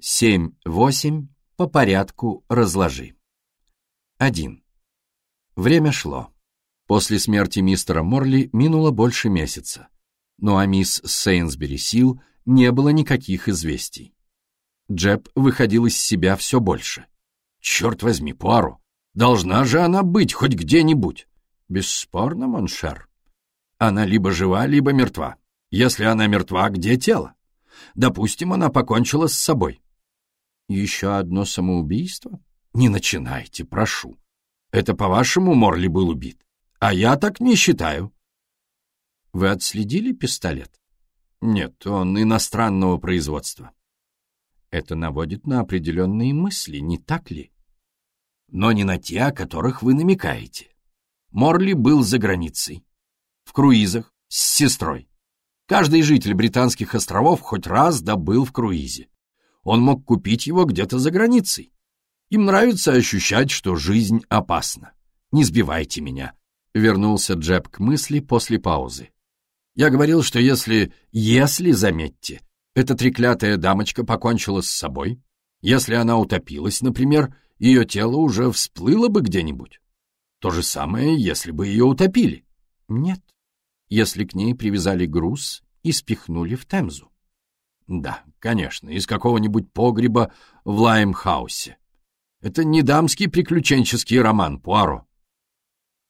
7-8 по порядку разложи. 1. Время шло. После смерти мистера Морли минуло больше месяца, но о мисс Сейнсбери Сил не было никаких известий. Джеб выходил из себя все больше. «Черт возьми, Пуаро, должна же она быть хоть где-нибудь!» «Бесспорно, mon cher. Она либо жива, либо мертва. Если она мертва, где тело? Допустим, она покончила с собой. Еще одно самоубийство? Не начинайте, прошу. Это, по-вашему, Морли был убит? А я так не считаю. Вы отследили пистолет? Нет, он иностранного производства. Это наводит на определенные мысли, не так ли? Но не на те, о которых вы намекаете. Морли был за границей, в круизах, с сестрой. Каждый житель британских островов хоть раз добыл в круизе. Он мог купить его где-то за границей. Им нравится ощущать, что жизнь опасна. Не сбивайте меня, — вернулся Джеб к мысли после паузы. Я говорил, что если, если, заметьте, эта треклятая дамочка покончила с собой, если она утопилась, например, ее тело уже всплыло бы где-нибудь. То же самое, если бы ее утопили. Нет, если к ней привязали груз и спихнули в Темзу. Да, конечно, из какого-нибудь погреба в Лаймхаусе. Это не дамский приключенческий роман, Пуаро.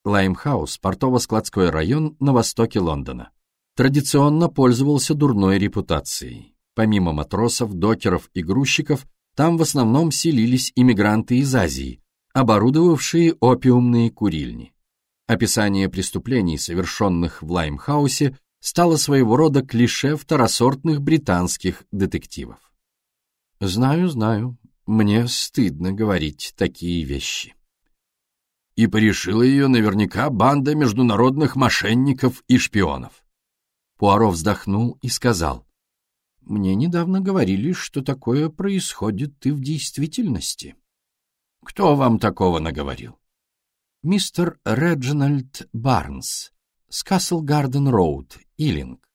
Лаймхаус — портово-складской район на востоке Лондона. Традиционно пользовался дурной репутацией. Помимо матросов, докеров и грузчиков, там в основном селились иммигранты из Азии, оборудовавшие опиумные курильни. Описание преступлений, совершенных в Лаймхаусе, стало своего рода клише второсортных британских детективов. Знаю, знаю, мне стыдно говорить такие вещи. И порешила ее наверняка банда международных мошенников и шпионов. Пуаро вздохнул и сказал, «Мне недавно говорили, что такое происходит и в действительности». «Кто вам такого наговорил?» «Мистер Реджинальд Барнс, с Касл-Гарден-Роуд, Илинг.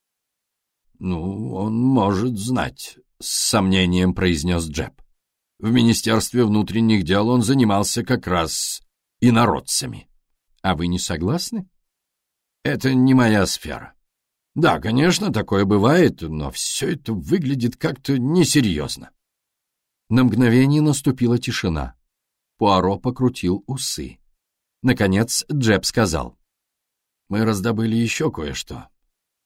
«Ну, он может знать», — с сомнением произнес Джеб. «В Министерстве внутренних дел он занимался как раз инородцами. А вы не согласны?» «Это не моя сфера». «Да, конечно, такое бывает, но все это выглядит как-то несерьезно». На мгновение наступила тишина. Пуаро покрутил усы. Наконец Джеб сказал. «Мы раздобыли еще кое-что.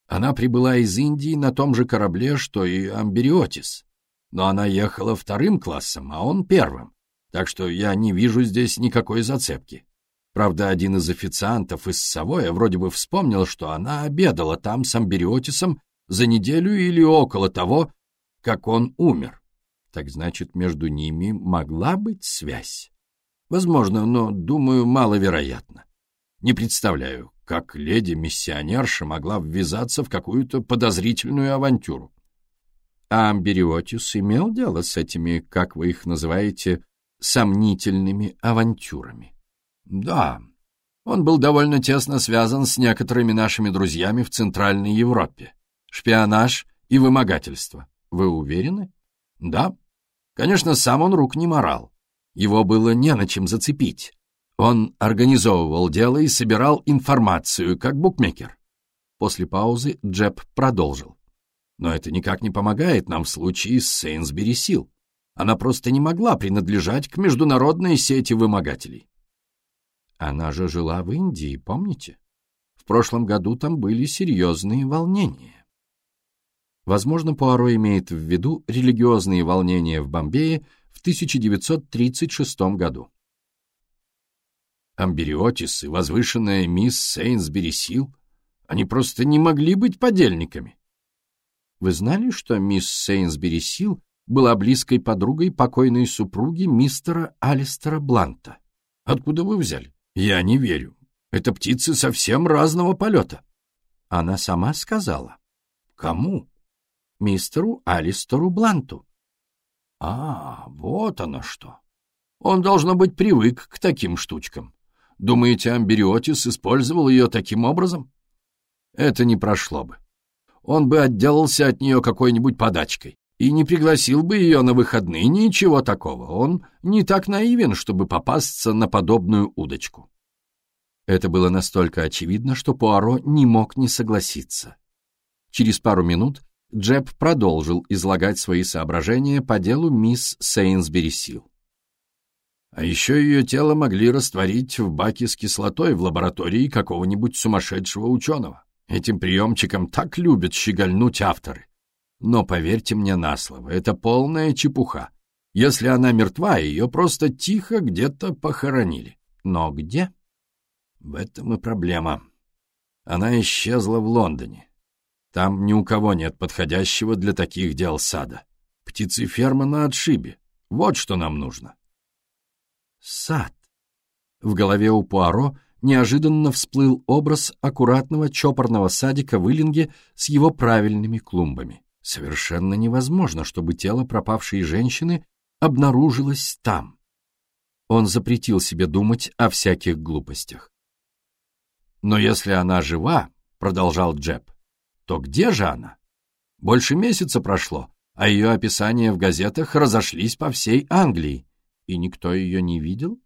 Она прибыла из Индии на том же корабле, что и Амбериотис. Но она ехала вторым классом, а он первым, так что я не вижу здесь никакой зацепки. Правда, один из официантов из Савоя вроде бы вспомнил, что она обедала там с Амбериотисом за неделю или около того, как он умер. Так значит, между ними могла быть связь? Возможно, но, думаю, маловероятно. Не представляю, как леди-миссионерша могла ввязаться в какую-то подозрительную авантюру. А Амбериотис имел дело с этими, как вы их называете, сомнительными авантюрами? Да, он был довольно тесно связан с некоторыми нашими друзьями в Центральной Европе. Шпионаж и вымогательство. Вы уверены? Да. Конечно, сам он рук не морал. Его было не на чем зацепить. Он организовывал дело и собирал информацию, как букмекер. После паузы Джеб продолжил. Но это никак не помогает нам в случае с Сейнсбери Сил. Она просто не могла принадлежать к международной сети вымогателей. Она же жила в Индии, помните? В прошлом году там были серьезные волнения. Возможно, Пуаро имеет в виду религиозные волнения в Бомбее в 1936 году. Амбериотис и возвышенная мисс Сейнсбери Сил, они просто не могли быть подельниками. Вы знали, что мисс Сейнсбери Сил была близкой подругой покойной супруги мистера Алистера Бланта? Откуда вы взяли? Я не верю. Это птицы совсем разного полета. Она сама сказала. Кому? Мистеру Алистеру Бланту. А, вот оно что. Он, должно быть, привык к таким штучкам. Думаете, Амбериотис использовал ее таким образом? Это не прошло бы. Он бы отделался от нее какой-нибудь подачкой. и не пригласил бы ее на выходные, ничего такого. Он не так наивен, чтобы попасться на подобную удочку. Это было настолько очевидно, что Пуаро не мог не согласиться. Через пару минут Джеб продолжил излагать свои соображения по делу мисс Сейнсбери Сил. А еще ее тело могли растворить в баке с кислотой в лаборатории какого-нибудь сумасшедшего ученого. Этим приемчиком так любят щегольнуть авторы. Но поверьте мне на слово, это полная чепуха. Если она мертва, ее просто тихо где-то похоронили. Но где? В этом и проблема. Она исчезла в Лондоне. Там ни у кого нет подходящего для таких дел сада. Птицеферма на отшибе. Вот что нам нужно. Сад. В голове у Пуаро неожиданно всплыл образ аккуратного чопорного садика в Иллинге с его правильными клумбами. Совершенно невозможно, чтобы тело пропавшей женщины обнаружилось там. Он запретил себе думать о всяких глупостях. «Но если она жива, — продолжал Джеб, — то где же она? Больше месяца прошло, а ее описания в газетах разошлись по всей Англии. И никто ее не видел?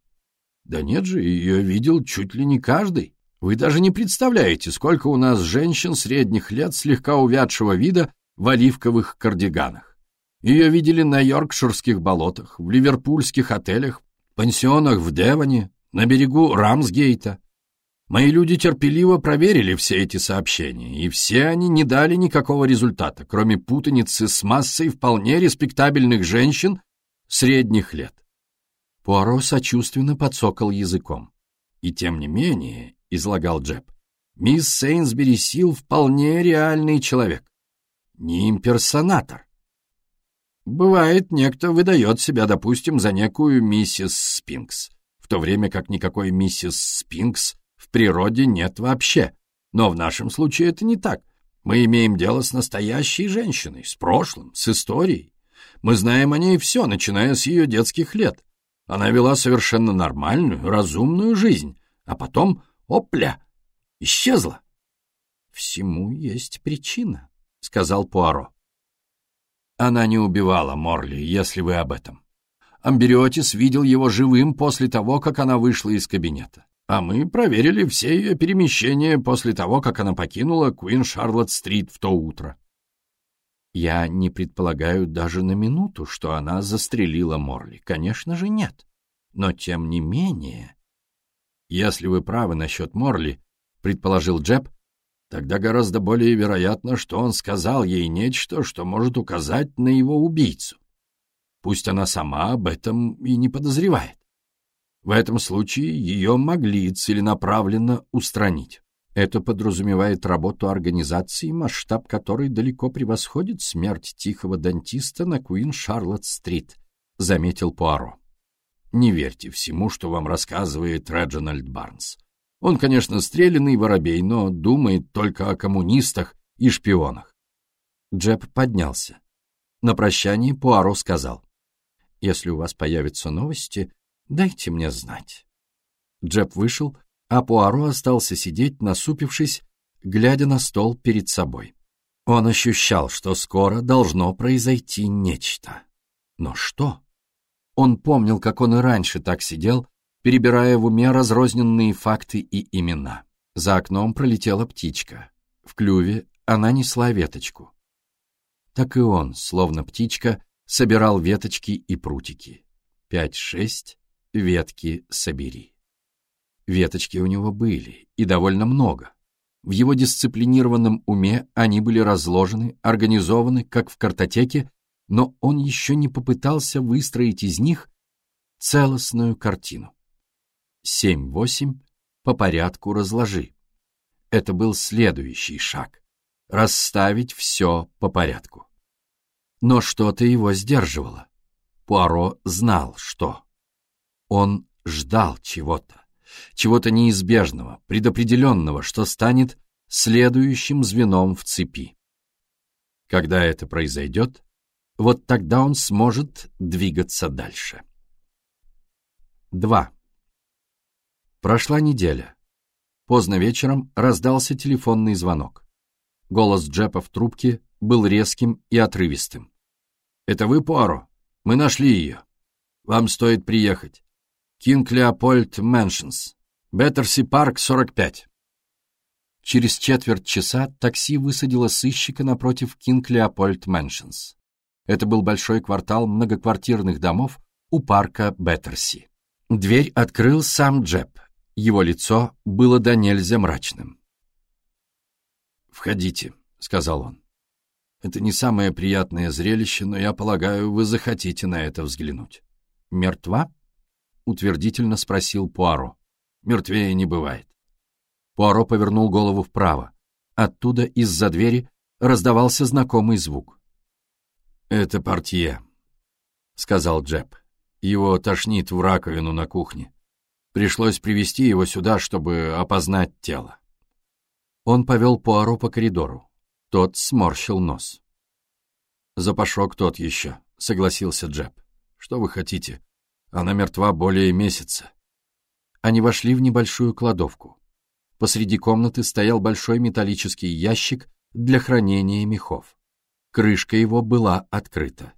Да нет же, ее видел чуть ли не каждый. Вы даже не представляете, сколько у нас женщин средних лет слегка увядшего вида в оливковых кардиганах. Ее видели на Йоркширских болотах, в ливерпульских отелях, пансионах в Девоне, на берегу Рамсгейта. Мои люди терпеливо проверили все эти сообщения, и все они не дали никакого результата, кроме путаницы с массой вполне респектабельных женщин средних лет. Пуаро сочувственно подсокал языком. «И тем не менее», — излагал Джеб, — «мисс Сейнсбери Сил вполне реальный человек не имперсонатор. Бывает, некто выдает себя, допустим, за некую миссис Спинкс, в то время как никакой миссис Спинкс в природе нет вообще. Но в нашем случае это не так. Мы имеем дело с настоящей женщиной, с прошлым, с историей. Мы знаем о ней все, начиная с ее детских лет. Она вела совершенно нормальную, разумную жизнь, а потом, опля, исчезла. Всему есть причина. — сказал Пуаро. Она не убивала Морли, если вы об этом. Амбериотис видел его живым после того, как она вышла из кабинета. А мы проверили все ее перемещения после того, как она покинула Куин Шарлотт-стрит в то утро. Я не предполагаю даже на минуту, что она застрелила Морли. Конечно же, нет. Но тем не менее... Если вы правы насчет Морли, предположил Джеб, Тогда гораздо более вероятно, что он сказал ей нечто, что может указать на его убийцу. Пусть она сама об этом и не подозревает. В этом случае ее могли целенаправленно устранить. Это подразумевает работу организации, масштаб которой далеко превосходит смерть тихого дантиста на Куин-Шарлотт-стрит, заметил Пуаро. Не верьте всему, что вам рассказывает Реджинальд Барнс. Он, конечно, стрелянный воробей, но думает только о коммунистах и шпионах. Джеб поднялся. На прощании Пуаро сказал, «Если у вас появятся новости, дайте мне знать». Джеб вышел, а Пуаро остался сидеть, насупившись, глядя на стол перед собой. Он ощущал, что скоро должно произойти нечто. Но что? Он помнил, как он и раньше так сидел, перебирая в уме разрозненные факты и имена. За окном пролетела птичка. В клюве она несла веточку. Так и он, словно птичка, собирал веточки и прутики. Пять-шесть ветки собери. Веточки у него были, и довольно много. В его дисциплинированном уме они были разложены, организованы, как в картотеке, но он еще не попытался выстроить из них целостную картину. Семь-восемь по порядку разложи. Это был следующий шаг. Расставить все по порядку. Но что-то его сдерживало. Пуаро знал, что. Он ждал чего-то, чего-то неизбежного, предопределенного, что станет следующим звеном в цепи. Когда это произойдет, вот тогда он сможет двигаться дальше. 2. Прошла неделя. Поздно вечером раздался телефонный звонок. Голос Джепа в трубке был резким и отрывистым. «Это вы, Пуаро? Мы нашли ее. Вам стоит приехать. Кинг Леопольд Мэншнс. Беттерси Парк, 45». Через четверть часа такси высадило сыщика напротив Кинг Леопольд Мэншнс. Это был большой квартал многоквартирных домов у парка Беттерси. Дверь открыл сам Джеб. Его лицо было до нельзя мрачным. «Входите», — сказал он. «Это не самое приятное зрелище, но я полагаю, вы захотите на это взглянуть». «Мертва?» — утвердительно спросил Пуаро. «Мертвее не бывает». Пуаро повернул голову вправо. Оттуда, из-за двери, раздавался знакомый звук. «Это портье», — сказал Джеб. «Его тошнит в раковину на кухне. Пришлось привести его сюда, чтобы опознать тело». Он повел Пуаро по коридору. Тот сморщил нос. «Запашок тот еще», — согласился Джеб. «Что вы хотите? Она мертва более месяца». Они вошли в небольшую кладовку. Посреди комнаты стоял большой металлический ящик для хранения мехов. Крышка его была открыта.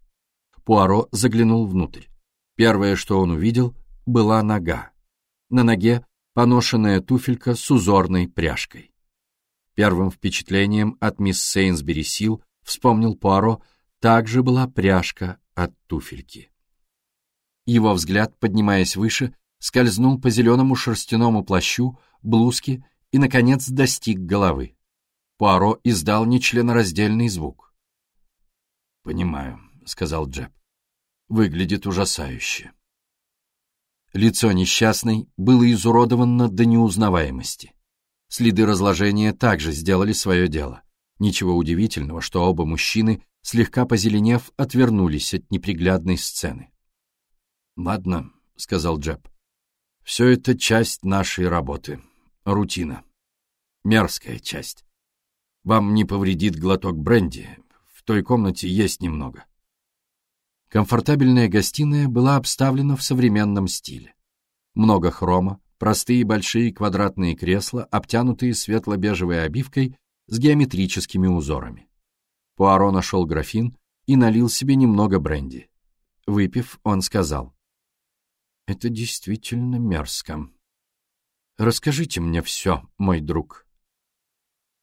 Пуаро заглянул внутрь. Первое, что он увидел, была нога. На ноге поношенная туфелька с узорной пряжкой. Первым впечатлением от мисс Сейнсбери Сил, вспомнил Пуаро, также была пряжка от туфельки. Его взгляд, поднимаясь выше, скользнул по зеленому шерстяному плащу, блузке и, наконец, достиг головы. Пуаро издал нечленораздельный звук. «Понимаю», — сказал Джеб. «Выглядит ужасающе». Лицо несчастной было изуродовано до неузнаваемости. Следы разложения также сделали свое дело. Ничего удивительного, что оба мужчины, слегка позеленев, отвернулись от неприглядной сцены. «Ладно», — сказал Джеб. «Все это часть нашей работы. Рутина. Мерзкая часть. Вам не повредит глоток бренди. В той комнате есть немного». Комфортабельная гостиная была обставлена в современном стиле. Много хрома, Простые большие квадратные кресла, обтянутые светло-бежевой обивкой с геометрическими узорами. Пуаро нашел графин и налил себе немного бренди. Выпив, он сказал. «Это действительно мерзко. Расскажите мне все, мой друг».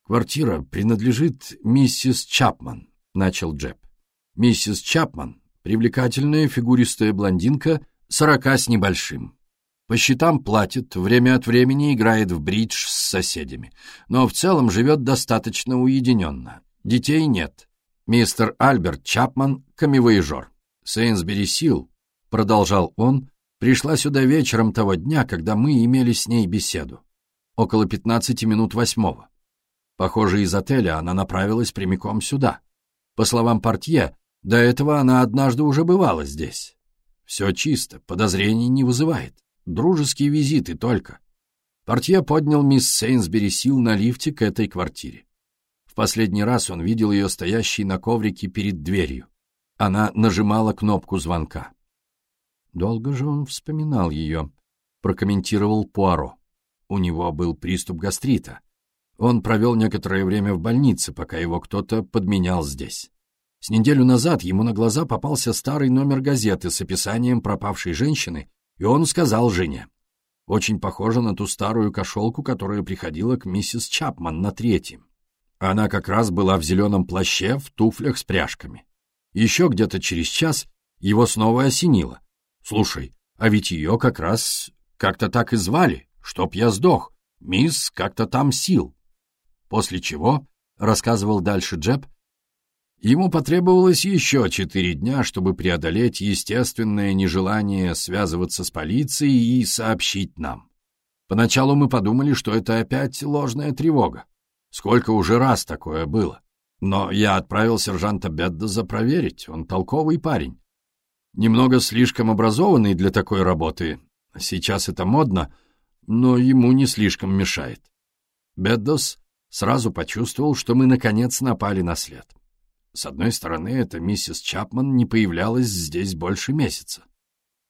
«Квартира принадлежит миссис Чапман», — начал Джеб. «Миссис Чапман — привлекательная фигуристая блондинка, сорока с небольшим. По счетам платит, время от времени играет в бридж с соседями, но в целом живет достаточно уединенно. Детей нет. Мистер Альберт Чапман — камевоежор. Сейнсбери Сил, продолжал он, пришла сюда вечером того дня, когда мы имели с ней беседу. Около пятнадцати минут восьмого. Похоже, из отеля она направилась прямиком сюда. По словам портье, до этого она однажды уже бывала здесь. Все чисто, подозрений не вызывает. Дружеские визиты только. Портье поднял мисс Сейнсбери сил на лифте к этой квартире. В последний раз он видел ее стоящей на коврике перед дверью. Она нажимала кнопку звонка. «Долго же он вспоминал ее», — прокомментировал Пуаро. У него был приступ гастрита. Он провел некоторое время в больнице, пока его кто-то подменял здесь. С неделю назад ему на глаза попался старый номер газеты с описанием пропавшей женщины и он сказал жене, очень похоже на ту старую кошелку, которая приходила к миссис Чапман на третьем. Она как раз была в зеленом плаще, в туфлях с пряжками. Еще где-то через час его снова осенило. «Слушай, а ведь ее как раз как-то так и звали, чтоб я сдох, мисс как-то там сил». После чего, рассказывал дальше Джеб, Ему потребовалось еще четыре дня, чтобы преодолеть естественное нежелание связываться с полицией и сообщить нам. Поначалу мы подумали, что это опять ложная тревога. Сколько уже раз такое было. Но я отправил сержанта Беддоза проверить, он толковый парень. Немного слишком образованный для такой работы. Сейчас это модно, но ему не слишком мешает. Беддос сразу почувствовал, что мы наконец напали на след. С одной стороны, эта миссис Чапман не появлялась здесь больше месяца.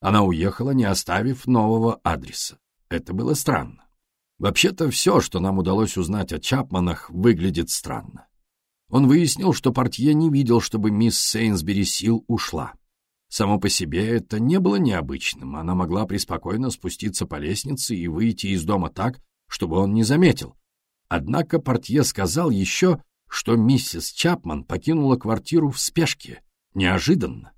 Она уехала, не оставив нового адреса. Это было странно. Вообще-то все, что нам удалось узнать о Чапманах, выглядит странно. Он выяснил, что портье не видел, чтобы мисс Сейнсбери Сил ушла. Само по себе это не было необычным, она могла преспокойно спуститься по лестнице и выйти из дома так, чтобы он не заметил. Однако портье сказал еще, что миссис Чапман покинула квартиру в спешке, неожиданно.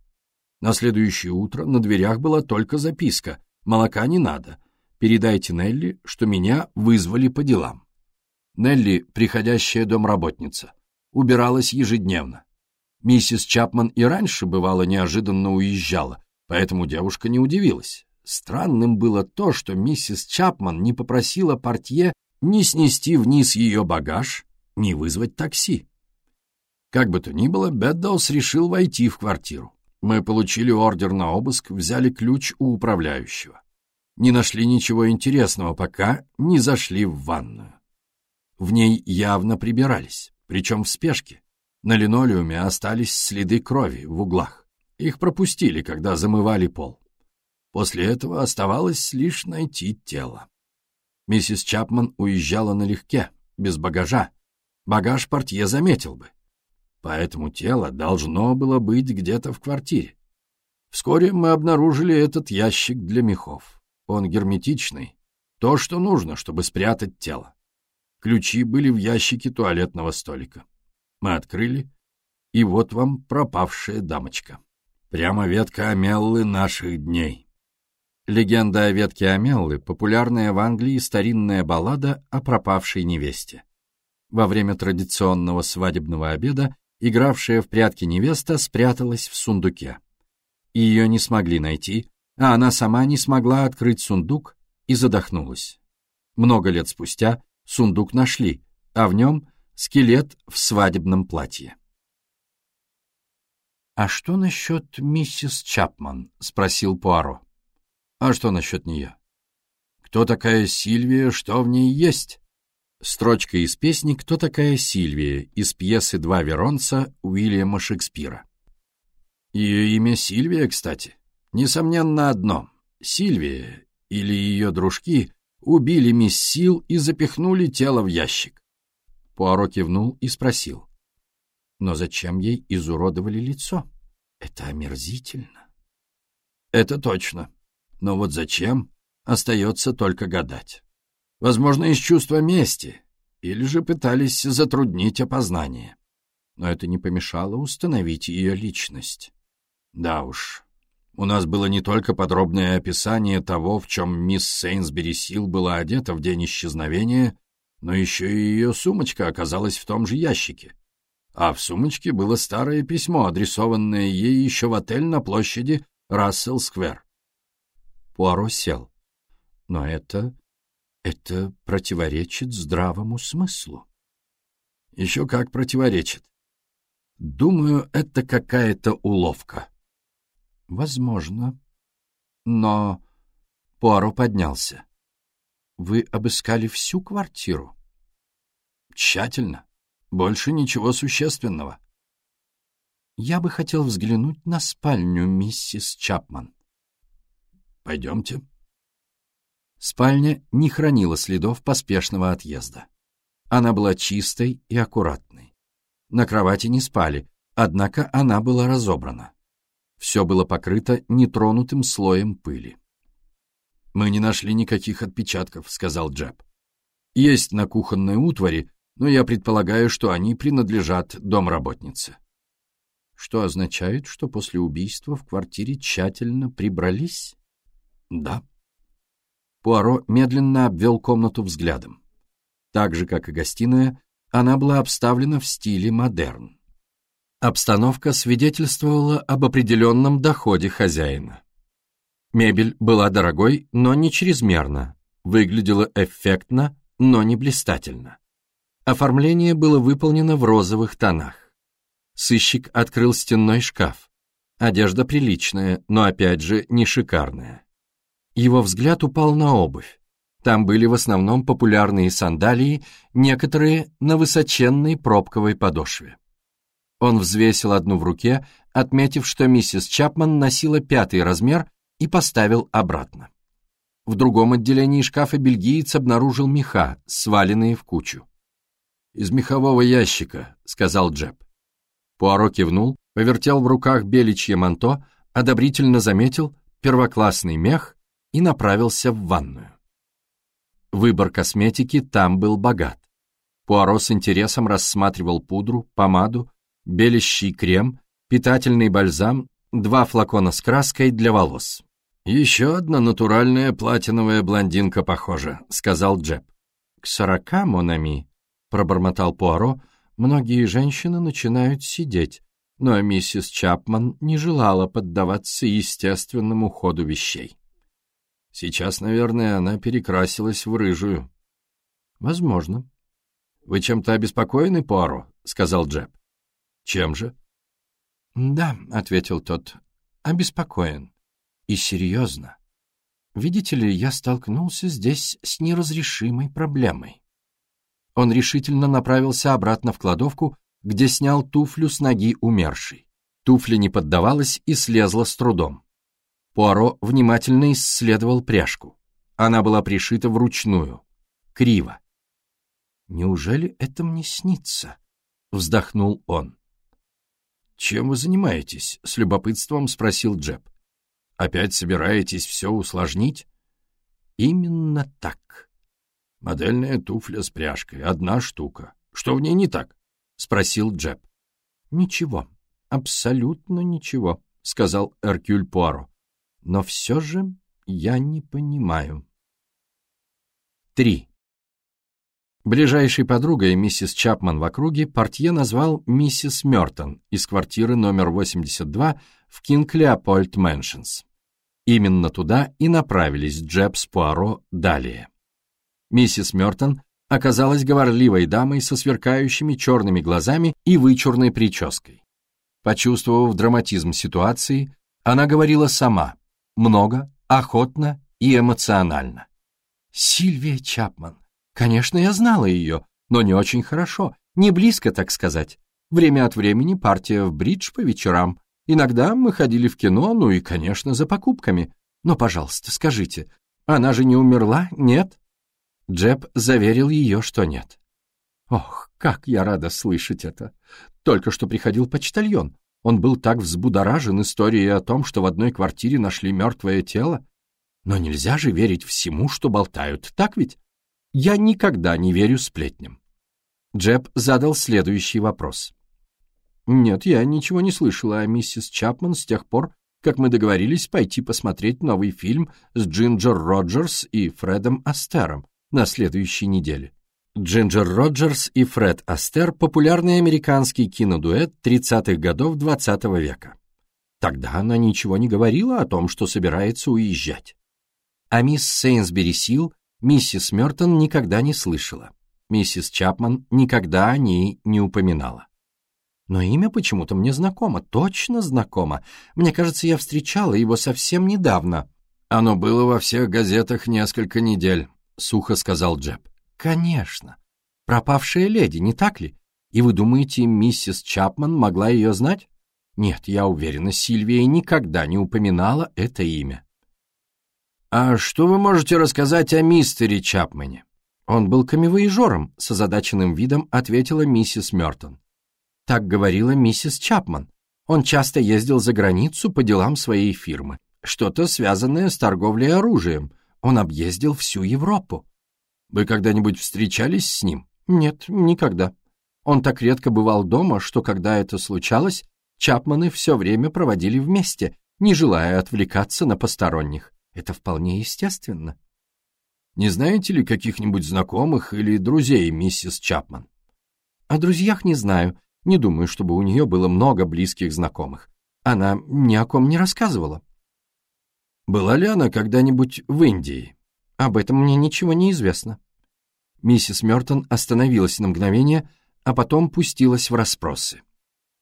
На следующее утро на дверях была только записка «Молока не надо. Передайте Нелли, что меня вызвали по делам». Нелли, приходящая домработница, убиралась ежедневно. Миссис Чапман и раньше, бывало, неожиданно уезжала, поэтому девушка не удивилась. Странным было то, что миссис Чапман не попросила портье ни снести вниз ее багаж, ни вызвать такси. Как бы то ни было, Беддаус решил войти в квартиру. Мы получили ордер на обыск, взяли ключ у управляющего. Не нашли ничего интересного, пока не зашли в ванную. В ней явно прибирались, причем в спешке. На линолеуме остались следы крови в углах. Их пропустили, когда замывали пол. После этого оставалось лишь найти тело. Миссис Чапман уезжала налегке, без багажа. Багаж портье заметил бы. Поэтому тело должно было быть где-то в квартире. Вскоре мы обнаружили этот ящик для мехов. Он герметичный, то, что нужно, чтобы спрятать тело. Ключи были в ящике туалетного столика. Мы открыли, и вот вам пропавшая дамочка. Прямо ветка Амеллы наших дней. Легенда о ветке Амеллы — популярная в Англии старинная баллада о пропавшей невесте. Во время традиционного свадебного обеда игравшая в прятки невеста спряталась в сундуке. Ее не смогли найти, а она сама не смогла открыть сундук и задохнулась. Много лет спустя сундук нашли, а в нем скелет в свадебном платье. «А что насчет миссис Чапман?» — спросил Пуаро. «А что насчет нее?» «Кто такая Сильвия, что в ней есть?» Строчка из песни «Кто такая Сильвия» из пьесы «Два Веронца» Уильяма Шекспира. Ее имя Сильвия, кстати. Несомненно, одно. Сильвия или ее дружки убили мисс Сил и запихнули тело в ящик. Пуаро кивнул и спросил. Но зачем ей изуродовали лицо? Это омерзительно. Это точно. Но вот зачем, остается только гадать. Возможно, из чувства мести, или же пытались затруднить опознание. Но это не помешало установить ее личность. Да уж, у нас было не только подробное описание того, в чем мисс Сейнсбери Сил была одета в день исчезновения, но еще и ее сумочка оказалась в том же ящике. А в сумочке было старое письмо, адресованное ей еще в отель на площади Рассел-сквер. Пуаро сел. Но это... это противоречит здравому смыслу. Еще как противоречит. Думаю, это какая-то уловка. Возможно. Но... Пуаро поднялся. Вы обыскали всю квартиру? Тщательно. Больше ничего существенного. Я бы хотел взглянуть на спальню миссис Чапман. Пойдемте. Спальня не хранила следов поспешного отъезда. Она была чистой и аккуратной. На кровати не спали, однако она была разобрана. Все было покрыто нетронутым слоем пыли. «Мы не нашли никаких отпечатков», — сказал Джеб. «Есть на кухонной утвари, но я предполагаю, что они принадлежат домработнице». Что означает, что после убийства в квартире тщательно прибрались? Да. Пуаро медленно обвел комнату взглядом. Так же, как и гостиная, она была обставлена в стиле модерн. Обстановка свидетельствовала об определенном доходе хозяина. Мебель была дорогой, но не чрезмерно, выглядела эффектно, но не блистательно. Оформление было выполнено в розовых тонах. Сыщик открыл стенной шкаф. Одежда приличная, но опять же не шикарная. Его взгляд упал на обувь. Там были в основном популярные сандалии, некоторые на высоченной пробковой подошве. Он взвесил одну в руке, отметив, что миссис Чапман носила пятый размер и поставил обратно. В другом отделении шкафа бельгиец обнаружил меха, сваленные в кучу. «Из мехового ящика», — сказал Джеб. Пуаро кивнул, повертел в руках беличье манто, одобрительно заметил первоклассный мех и направился в ванную. Выбор косметики там был богат. Пуаро с интересом рассматривал пудру, помаду, белящий крем, питательный бальзам, два флакона с краской для волос. «Еще одна натуральная платиновая блондинка, похоже», — сказал Джеб. «К сорока, Монами», — пробормотал Пуаро, — «многие женщины начинают сидеть, но миссис Чапман не желала поддаваться естественному ходу вещей. Сейчас, наверное, она перекрасилась в рыжую». «Возможно». «Вы чем-то обеспокоены, Пуаро?» — сказал Джеб. «Чем же?» «Да», — ответил тот, — «обеспокоен. И серьезно. Видите ли, я столкнулся здесь с неразрешимой проблемой. Он решительно направился обратно в кладовку, где снял туфлю с ноги умершей. Туфля не поддавалась и слезла с трудом. Пуаро внимательно исследовал пряжку. Она была пришита вручную, криво. «Неужели это мне снится?» — вздохнул он. «Чем вы занимаетесь?» — с любопытством спросил Джеб. Опять собираетесь все усложнить? Именно так. Модельная туфля с пряжкой, одна штука. Что в ней не так? Спросил Джеб. Ничего, абсолютно ничего, сказал Эркюль Пуаро. Но все же я не понимаю. Три. Ближайшей подругой миссис Чапман в округе портье назвал миссис Мертон из квартиры номер 82 в Кинг Леопольд Мэншенс. Именно туда и направились Джеб с Пуаро далее. Миссис Мёртон оказалась говорливой дамой со сверкающими черными глазами и вычурной прической. Почувствовав драматизм ситуации, она говорила сама, много, охотно и эмоционально. «Сильвия Чапман. Конечно, я знала ее, но не очень хорошо, не близко, так сказать. Время от времени партия в бридж по вечерам, Иногда мы ходили в кино, ну и, конечно, за покупками. Но, пожалуйста, скажите, она же не умерла, нет?» Джеб заверил ее, что нет. «Ох, как я рада слышать это! Только что приходил почтальон. Он был так взбудоражен историей о том, что в одной квартире нашли мертвое тело. Но нельзя же верить всему, что болтают, так ведь? Я никогда не верю сплетням». Джеб задал следующий вопрос. «Нет, я ничего не слышала о миссис Чапман с тех пор, как мы договорились пойти посмотреть новый фильм с Джинджер Роджерс и Фредом Астером на следующей неделе». Джинджер Роджерс и Фред Астер – популярный американский кинодуэт 30-х годов XX -го века. Тогда она ничего не говорила о том, что собирается уезжать. А мисс Сейнсбери Сил миссис Мертон никогда не слышала. Миссис Чапман никогда о ней не упоминала. Но имя почему-то мне знакомо, точно знакомо. Мне кажется, я встречала его совсем недавно. Оно было во всех газетах несколько недель, — сухо сказал Джеб. Конечно. Пропавшая леди, не так ли? И вы думаете, миссис Чапман могла ее знать? Нет, я уверена, Сильвия никогда не упоминала это имя. «А что вы можете рассказать о мистере Чапмане?» «Он был камевоежором», — с озадаченным видом ответила миссис Мертон. Так говорила миссис Чапман. Он часто ездил за границу по делам своей фирмы. Что-то связанное с торговлей оружием. Он объездил всю Европу. Вы когда-нибудь встречались с ним? Нет, никогда. Он так редко бывал дома, что когда это случалось, Чапманы все время проводили вместе, не желая отвлекаться на посторонних. Это вполне естественно. Не знаете ли каких-нибудь знакомых или друзей миссис Чапман? О друзьях не знаю, не думаю, чтобы у нее было много близких знакомых. Она ни о ком не рассказывала. Была ли она когда-нибудь в Индии? Об этом мне ничего не известно. Миссис Мертон остановилась на мгновение, а потом пустилась в расспросы.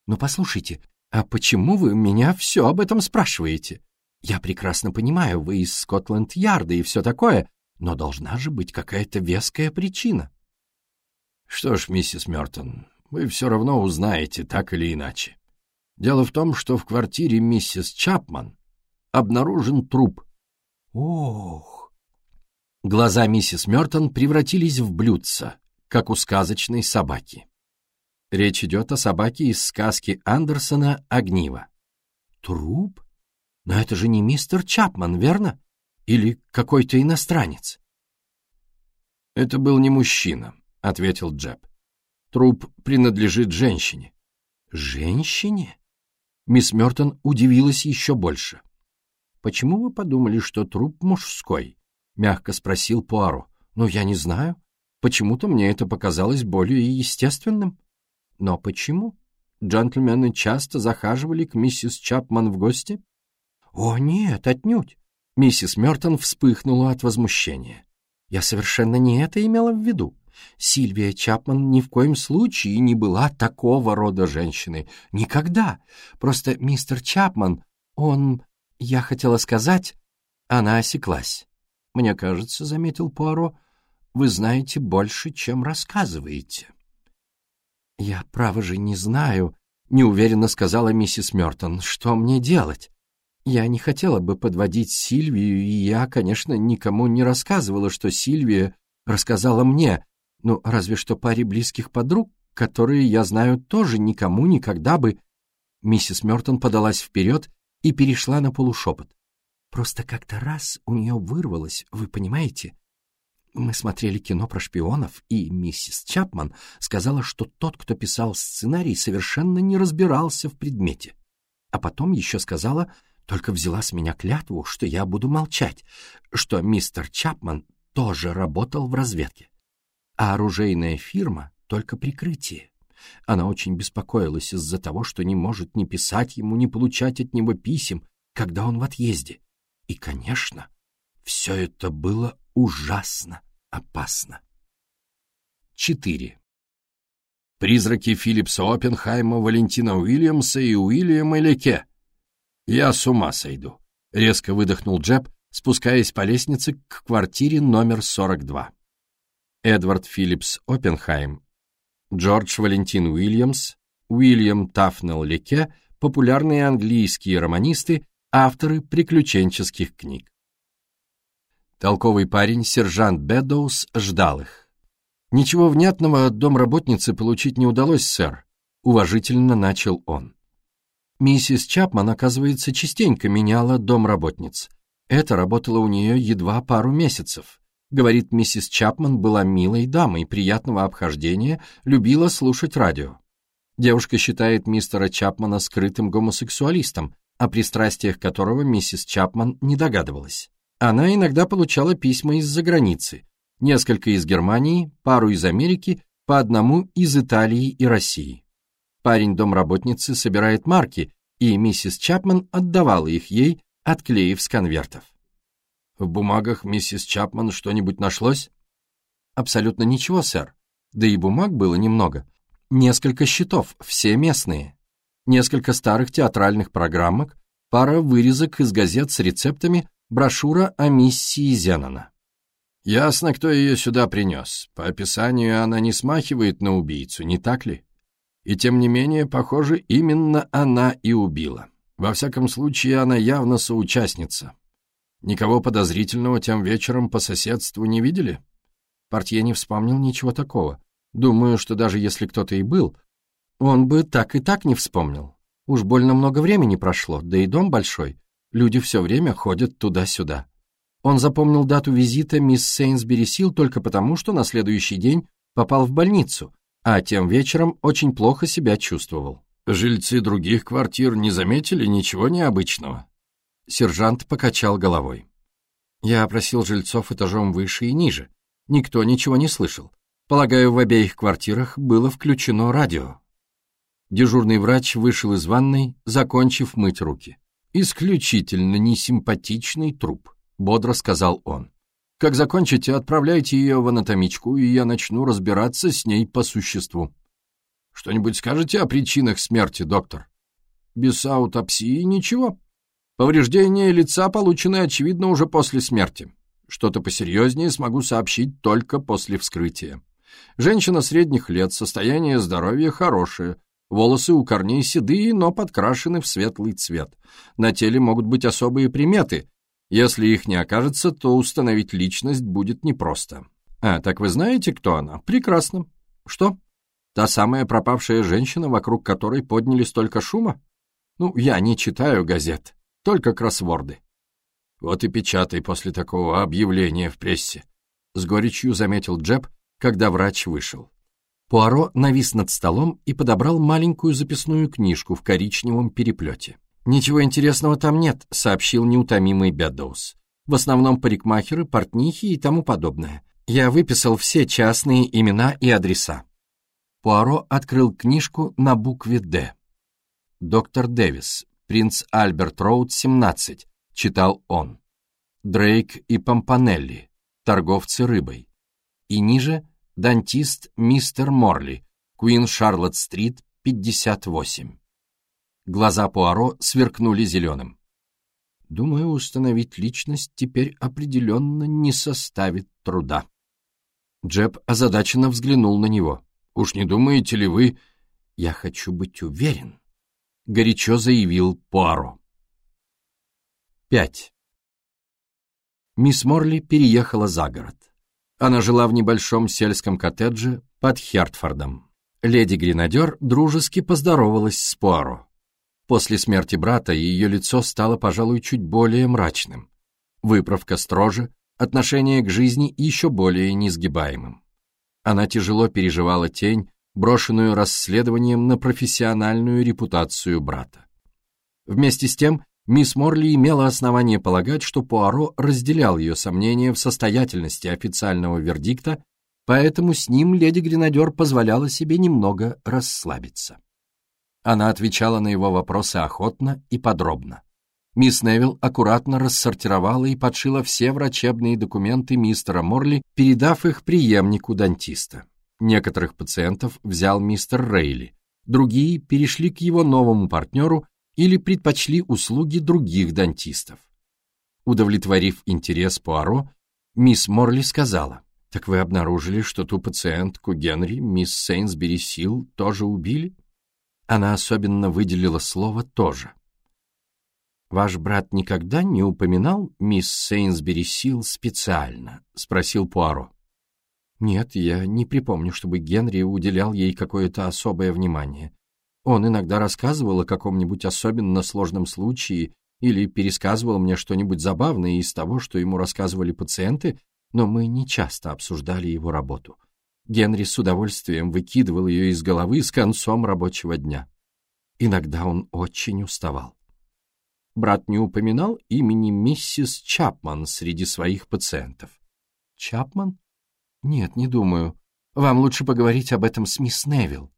«Ну, послушайте, а почему вы меня все об этом спрашиваете? Я прекрасно понимаю, вы из Скотланд-Ярда и все такое, но должна же быть какая-то веская причина». «Что ж, миссис Мертон, вы все равно узнаете так или иначе. Дело в том, что в квартире миссис Чапман обнаружен труп. Ох! Глаза миссис Мертон превратились в блюдца, как у сказочной собаки. Речь идет о собаке из сказки Андерсона «Огниво». Труп? Но это же не мистер Чапман, верно? Или какой-то иностранец? Это был не мужчина, ответил Джеб. Труп принадлежит женщине. Женщине? Мисс Мертон удивилась еще больше. «Почему вы подумали, что труп мужской?» — мягко спросил Пуаро. «Ну, я не знаю. Почему-то мне это показалось более естественным». «Но почему? Джентльмены часто захаживали к миссис Чапман в гости?» «О, нет, отнюдь!» Миссис Мертон вспыхнула от возмущения. «Я совершенно не это имела в виду. Сильвия Чапман ни в коем случае не была такого рода женщиной. Никогда. Просто мистер Чапман, он... Я хотела сказать... Она осеклась. «Мне кажется, — заметил Пуаро, — вы знаете больше, чем рассказываете». «Я, право же, не знаю», — неуверенно сказала миссис Мертон, — «что мне делать? Я не хотела бы подводить Сильвию, и я, конечно, никому не рассказывала, что Сильвия рассказала мне, ну, разве что паре близких подруг, которые, я знаю, тоже никому никогда бы... Миссис Мертон подалась вперед и перешла на полушепот. Просто как-то раз у нее вырвалось, вы понимаете? Мы смотрели кино про шпионов, и миссис Чапман сказала, что тот, кто писал сценарий, совершенно не разбирался в предмете. А потом еще сказала, только взяла с меня клятву, что я буду молчать, что мистер Чапман тоже работал в разведке а оружейная фирма — только прикрытие. Она очень беспокоилась из-за того, что не может ни писать ему, ни получать от него писем, когда он в отъезде. И, конечно, все это было ужасно опасно. 4. Призраки Филлипса Оппенхайма, Валентина Уильямса и Уильяма Леке. Я с ума сойду. Резко выдохнул Джеб, спускаясь по лестнице к квартире номер 42. Эдвард Филлипс Оппенхайм, Джордж Валентин Уильямс, Уильям Тафнелл Леке – популярные английские романисты, авторы приключенческих книг. Толковый парень, сержант Бэдоус, ждал их. «Ничего внятного от домработницы получить не удалось, сэр», — уважительно начал он. Миссис Чапман, оказывается, частенько меняла домработниц. Это работало у нее едва пару месяцев. Говорит, миссис Чапман была милой дамой, приятного обхождения, любила слушать радио. Девушка считает мистера Чапмана скрытым гомосексуалистом, о пристрастиях которого миссис Чапман не догадывалась. Она иногда получала письма из-за границы, несколько из Германии, пару из Америки, по одному из Италии и России. Парень домработницы собирает марки, и миссис Чапман отдавала их ей, отклеив с конвертов. В бумагах миссис Чапман что-нибудь нашлось? Абсолютно ничего, сэр. Да и бумаг было немного. Несколько счетов, все местные. Несколько старых театральных программок, пара вырезок из газет с рецептами, брошюра о миссии Зенона. Ясно, кто ее сюда принес. По описанию она не смахивает на убийцу, не так ли? И тем не менее, похоже, именно она и убила. Во всяком случае, она явно соучастница. Никого подозрительного тем вечером по соседству не видели? Портье не вспомнил ничего такого. Думаю, что даже если кто-то и был, он бы так и так не вспомнил. Уж больно много времени прошло, да и дом большой. Люди все время ходят туда-сюда. Он запомнил дату визита мисс Сейнсбери Сил только потому, что на следующий день попал в больницу, а тем вечером очень плохо себя чувствовал. Жильцы других квартир не заметили ничего необычного. Сержант покачал головой. Я опросил жильцов этажом выше и ниже. Никто ничего не слышал. Полагаю, в обеих квартирах было включено радио. Дежурный врач вышел из ванной, закончив мыть руки. «Исключительно несимпатичный труп», — бодро сказал он. «Как закончите, отправляйте ее в анатомичку, и я начну разбираться с ней по существу». «Что-нибудь скажете о причинах смерти, доктор?» «Без аутопсии ничего», Повреждения лица получены, очевидно, уже после смерти. Что-то посерьезнее смогу сообщить только после вскрытия. Женщина средних лет, состояние здоровья хорошее, волосы у корней седые, но подкрашены в светлый цвет. На теле могут быть особые приметы. Если их не окажется, то установить личность будет непросто. «А, так вы знаете, кто она? Прекрасно. Что? Та самая пропавшая женщина, вокруг которой подняли столько шума? Ну, я не читаю газет, только кроссворды». «Вот и печатай после такого объявления в прессе», — с горечью заметил Джеб, когда врач вышел. Пуаро навис над столом и подобрал маленькую записную книжку в коричневом переплете. «Ничего интересного там нет», — сообщил неутомимый Бедоус. «В основном парикмахеры, портнихи и тому подобное. Я выписал все частные имена и адреса». Пуаро открыл книжку на букве «Д». «Доктор Дэвис, принц Альберт Роуд, 17», — читал он. «Дрейк и Помпанелли, торговцы рыбой». И ниже дантист мистер Морли, Куин Шарлотт-стрит, 58. Глаза Пуаро сверкнули зеленым. Думаю, установить личность теперь определенно не составит труда. Джеб озадаченно взглянул на него. «Уж не думаете ли вы...» «Я хочу быть уверен», — горячо заявил Пуаро. 5. Мисс Морли переехала за город. Она жила в небольшом сельском коттедже под Хертфордом. Леди Гренадер дружески поздоровалась с Пуаро. После смерти брата ее лицо стало, пожалуй, чуть более мрачным. Выправка строже, отношение к жизни еще более несгибаемым. Она тяжело переживала тень, брошенную расследованием на профессиональную репутацию брата. Вместе с тем, Мисс Морли имела основание полагать, что Пуаро разделял ее сомнения в состоятельности официального вердикта, поэтому с ним леди Гренадер позволяла себе немного расслабиться. Она отвечала на его вопросы охотно и подробно. Мисс Невилл аккуратно рассортировала и подшила все врачебные документы мистера Морли, передав их преемнику дантиста. Некоторых пациентов взял мистер Рейли, другие перешли к его новому партнеру или предпочли услуги других дантистов. Удовлетворив интерес Пуаро, мисс Морли сказала, «Так вы обнаружили, что ту пациентку Генри, мисс Сейнсбери Сил, тоже убили?» Она особенно выделила слово «тоже». «Ваш брат никогда не упоминал мисс Сейнсбери Сил специально?» — спросил Пуаро. «Нет, я не припомню, чтобы Генри уделял ей какое-то особое внимание. Он иногда рассказывал о каком-нибудь особенно сложном случае или пересказывал мне что-нибудь забавное из того, что ему рассказывали пациенты, но мы не часто обсуждали его работу. Генри с удовольствием выкидывал ее из головы с концом рабочего дня. Иногда он очень уставал. Брат не упоминал имени миссис Чапман среди своих пациентов. Чапман? Нет, не думаю. Вам лучше поговорить об этом с мисс Невилл.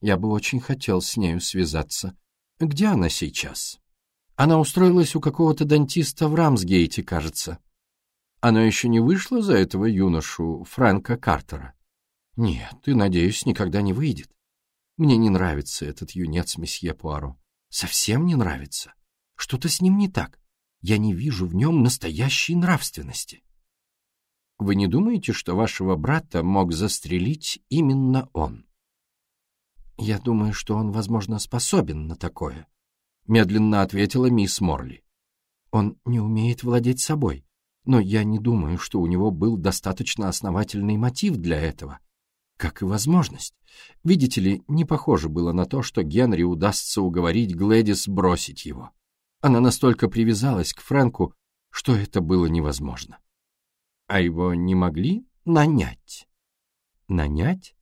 Я бы очень хотел с нею связаться. Где она сейчас? Она устроилась у какого-то дантиста в Рамсгейте, кажется. Она еще не вышла за этого юношу, Фрэнка Картера? Нет, и, надеюсь, никогда не выйдет. Мне не нравится этот юнец, месье Пуаро. Совсем не нравится. Что-то с ним не так. Я не вижу в нем настоящей нравственности. Вы не думаете, что вашего брата мог застрелить именно он? «Я думаю, что он, возможно, способен на такое», — медленно ответила мисс Морли. «Он не умеет владеть собой, но я не думаю, что у него был достаточно основательный мотив для этого, как и возможность. Видите ли, не похоже было на то, что Генри удастся уговорить Глэдис бросить его. Она настолько привязалась к Фрэнку, что это было невозможно. А его не могли нанять? Нанять?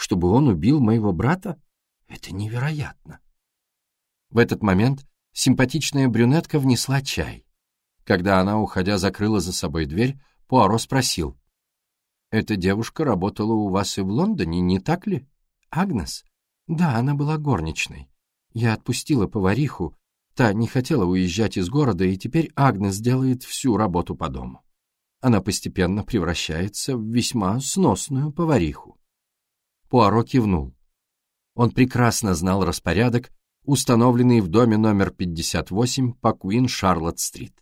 чтобы он убил моего брата? Это невероятно. В этот момент симпатичная брюнетка внесла чай. Когда она, уходя, закрыла за собой дверь, Пуаро спросил. «Эта девушка работала у вас и в Лондоне, не так ли? Агнес?» «Да, она была горничной. Я отпустила повариху. Та не хотела уезжать из города, и теперь Агнес делает всю работу по дому. Она постепенно превращается в весьма сносную повариху. Пуаро кивнул. Он прекрасно знал распорядок, установленный в доме номер 58 по Куин Шарлотт-стрит.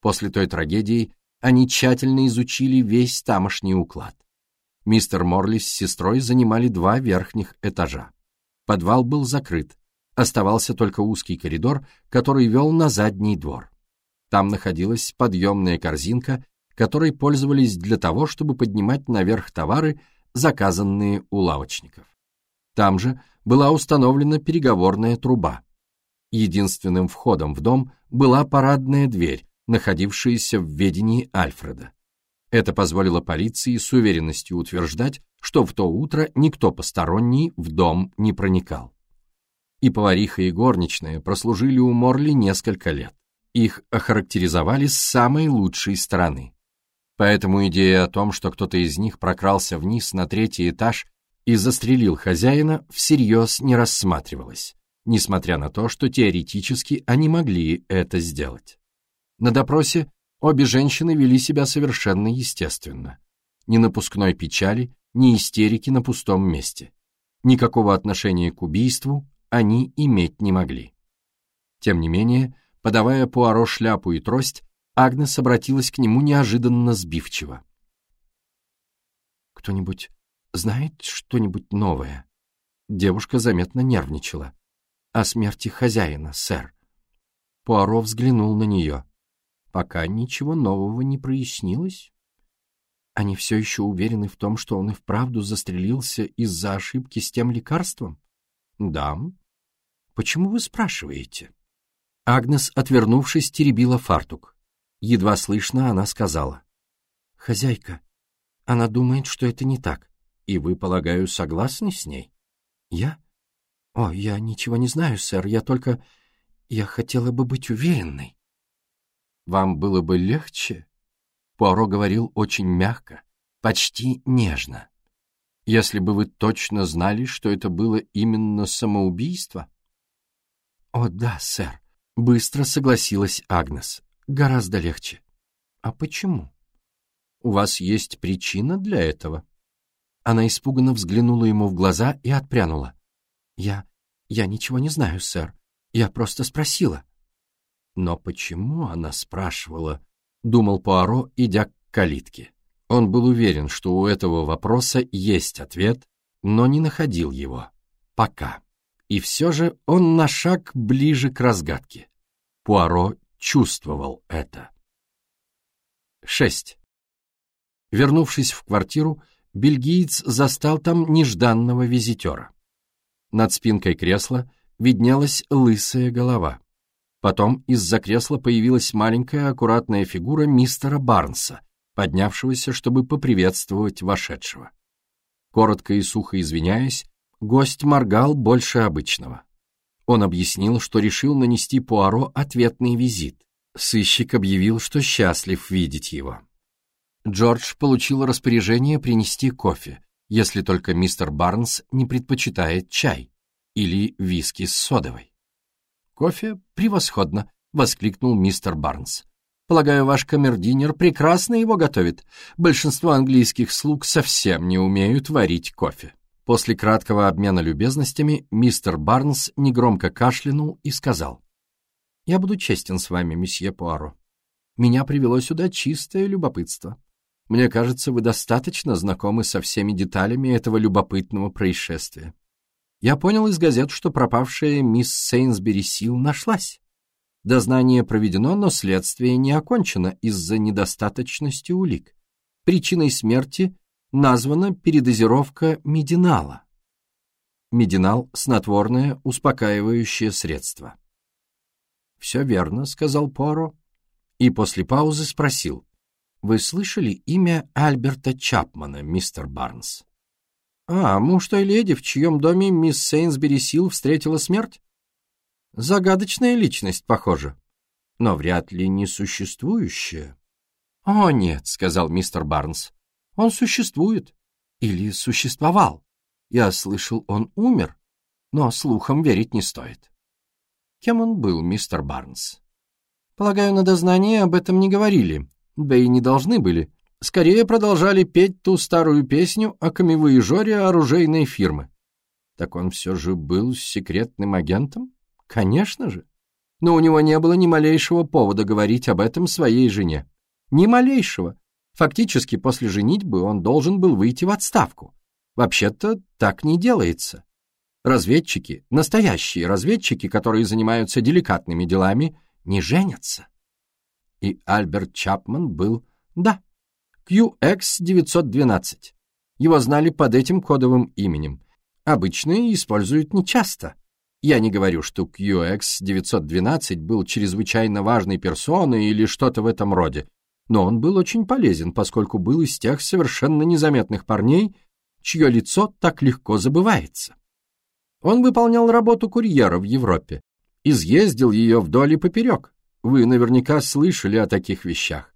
После той трагедии они тщательно изучили весь тамошний уклад. Мистер Морли с сестрой занимали два верхних этажа. Подвал был закрыт, оставался только узкий коридор, который вел на задний двор. Там находилась подъемная корзинка, которой пользовались для того, чтобы поднимать наверх товары, заказанные у лавочников. Там же была установлена переговорная труба. Единственным входом в дом была парадная дверь, находившаяся в ведении Альфреда. Это позволило полиции с уверенностью утверждать, что в то утро никто посторонний в дом не проникал. И повариха, и горничная прослужили у Морли несколько лет. Их охарактеризовали с самой лучшей стороны. Поэтому идея о том, что кто-то из них прокрался вниз на третий этаж и застрелил хозяина, всерьез не рассматривалась, несмотря на то, что теоретически они могли это сделать. На допросе обе женщины вели себя совершенно естественно. Ни напускной печали, ни истерики на пустом месте. Никакого отношения к убийству они иметь не могли. Тем не менее, подавая Пуаро шляпу и трость, Агнес обратилась к нему неожиданно сбивчиво. «Кто-нибудь знает что-нибудь новое?» Девушка заметно нервничала. «О смерти хозяина, сэр». Пуаро взглянул на нее. «Пока ничего нового не прояснилось. Они все еще уверены в том, что он и вправду застрелился из-за ошибки с тем лекарством?» «Да». «Почему вы спрашиваете?» Агнес, отвернувшись, теребила фартук. Едва слышно она сказала. «Хозяйка, она думает, что это не так. И вы, полагаю, согласны с ней?» «Я? О, я ничего не знаю, сэр. Я только... Я хотела бы быть уверенной». «Вам было бы легче?» Пуаро говорил очень мягко, почти нежно. «Если бы вы точно знали, что это было именно самоубийство?» «О, да, сэр», — быстро согласилась Агнес. Гораздо легче. А почему? У вас есть причина для этого? Она испуганно взглянула ему в глаза и отпрянула. Я... я ничего не знаю, сэр. Я просто спросила. Но почему она спрашивала? Думал Пуаро, идя к калитке. Он был уверен, что у этого вопроса есть ответ, но не находил его. Пока. И все же он на шаг ближе к разгадке. Пуаро чувствовал это. 6. Вернувшись в квартиру, бельгиец застал там нежданного визитера. Над спинкой кресла виднелась лысая голова. Потом из-за кресла появилась маленькая аккуратная фигура мистера Барнса, поднявшегося, чтобы поприветствовать вошедшего. Коротко и сухо извиняясь, гость моргал больше обычного. Он объяснил, что решил нанести Пуаро ответный визит. Сыщик объявил, что счастлив видеть его. Джордж получил распоряжение принести кофе, если только мистер Барнс не предпочитает чай или виски с содовой. «Кофе превосходно!» — воскликнул мистер Барнс. «Полагаю, ваш камердинер прекрасно его готовит. Большинство английских слуг совсем не умеют варить кофе». После краткого обмена любезностями мистер Барнс негромко кашлянул и сказал. «Я буду честен с вами, месье Пуаро. Меня привело сюда чистое любопытство. Мне кажется, вы достаточно знакомы со всеми деталями этого любопытного происшествия. Я понял из газет, что пропавшая мисс Сейнсбери Сил нашлась. Дознание проведено, но следствие не окончено из-за недостаточности улик. Причиной смерти названа передозировка мединала. Мединал – снотворное, успокаивающее средство. «Все верно», — сказал Поро. И после паузы спросил. «Вы слышали имя Альберта Чапмана, мистер Барнс?» «А, муж той леди, в чьем доме мисс Сейнсбери Сил встретила смерть?» «Загадочная личность, похоже, но вряд ли несуществующая». «О, нет», — сказал мистер Барнс. Он существует. Или существовал. Я слышал, он умер, но слухам верить не стоит. Кем он был, мистер Барнс? Полагаю, на дознании об этом не говорили, да и не должны были. Скорее продолжали петь ту старую песню о камевоежоре оружейной фирмы. Так он все же был секретным агентом? Конечно же. Но у него не было ни малейшего повода говорить об этом своей жене. Ни малейшего. Фактически, после женитьбы он должен был выйти в отставку. Вообще-то так не делается. Разведчики, настоящие разведчики, которые занимаются деликатными делами, не женятся. И Альберт Чапман был, да, QX912. Его знали под этим кодовым именем. Обычно используют нечасто. Я не говорю, что QX912 был чрезвычайно важной персоной или что-то в этом роде, но он был очень полезен, поскольку был из тех совершенно незаметных парней, чье лицо так легко забывается. Он выполнял работу курьера в Европе, изъездил ее вдоль и поперек. Вы наверняка слышали о таких вещах.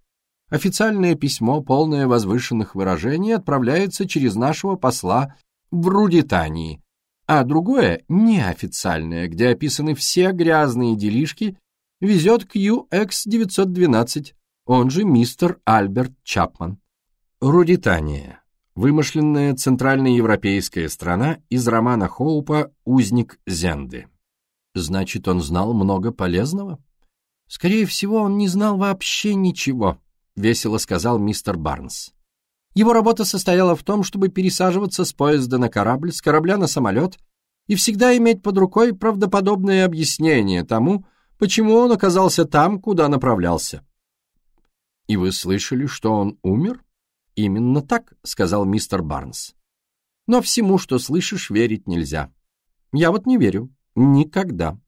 Официальное письмо, полное возвышенных выражений, отправляется через нашего посла в Рудитании, а другое, неофициальное, где описаны все грязные делишки, везет к UX-912, он же мистер Альберт Чапман. Рудитания. Вымышленная центральноевропейская страна из романа Хоупа «Узник Зенды». Значит, он знал много полезного? Скорее всего, он не знал вообще ничего, весело сказал мистер Барнс. Его работа состояла в том, чтобы пересаживаться с поезда на корабль, с корабля на самолет и всегда иметь под рукой правдоподобное объяснение тому, почему он оказался там, куда направлялся. «И вы слышали, что он умер?» «Именно так», — сказал мистер Барнс. «Но всему, что слышишь, верить нельзя. Я вот не верю. Никогда».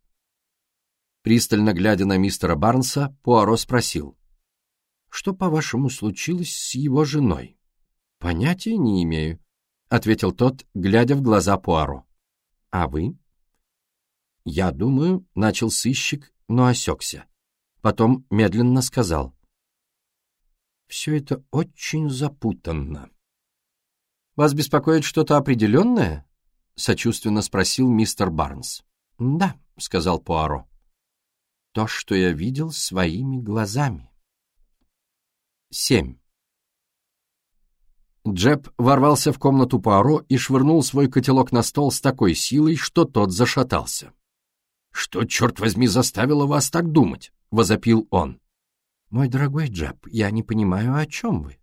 Пристально глядя на мистера Барнса, Пуаро спросил. «Что, по-вашему, случилось с его женой?» «Понятия не имею», — ответил тот, глядя в глаза Пуаро. «А вы?» «Я думаю», — начал сыщик, но осекся. Потом медленно сказал. «Все это очень запутанно». «Вас беспокоит что-то определенное?» — сочувственно спросил мистер Барнс. «Да», — сказал Пуаро. «То, что я видел своими глазами». Семь. Джеб ворвался в комнату Пуаро и швырнул свой котелок на стол с такой силой, что тот зашатался. «Что, черт возьми, заставило вас так думать?» — возопил он. «Мой дорогой Джеб, я не понимаю, о чем вы».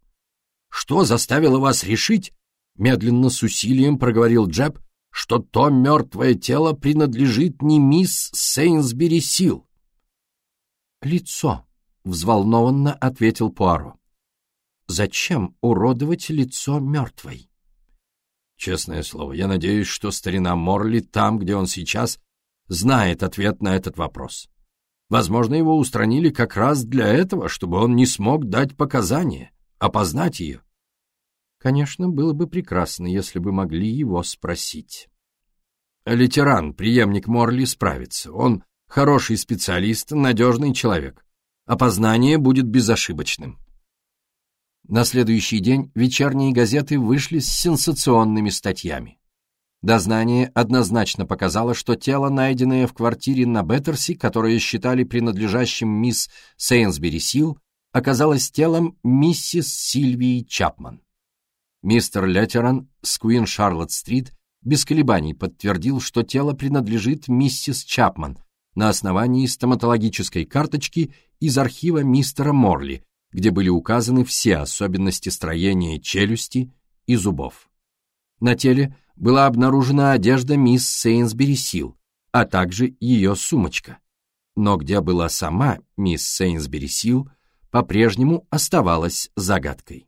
«Что заставило вас решить?» — медленно с усилием проговорил Джеб, что то мертвое тело принадлежит не мисс Сейнсбери Сил. «Лицо», — взволнованно ответил Пуаро. Зачем уродовать лицо мертвой? Честное слово, я надеюсь, что старина Морли там, где он сейчас, знает ответ на этот вопрос. Возможно, его устранили как раз для этого, чтобы он не смог дать показания, опознать ее. Конечно, было бы прекрасно, если бы могли его спросить. Литеран, преемник Морли, справится. Он хороший специалист, надежный человек. Опознание будет безошибочным. На следующий день вечерние газеты вышли с сенсационными статьями. Дознание однозначно показало, что тело, найденное в квартире на Беттерси, которое считали принадлежащим мисс Сейнсбери Сил, оказалось телом миссис Сильвии Чапман. Мистер Леттеран с Куин Шарлотт-стрит без колебаний подтвердил, что тело принадлежит миссис Чапман на основании стоматологической карточки из архива мистера Морли, где были указаны все особенности строения челюсти и зубов. На теле была обнаружена одежда мисс Сейнсбери Сил, а также ее сумочка. Но где была сама мисс Сейнсбери Сил, по-прежнему оставалась загадкой.